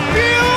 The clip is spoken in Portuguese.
desafio!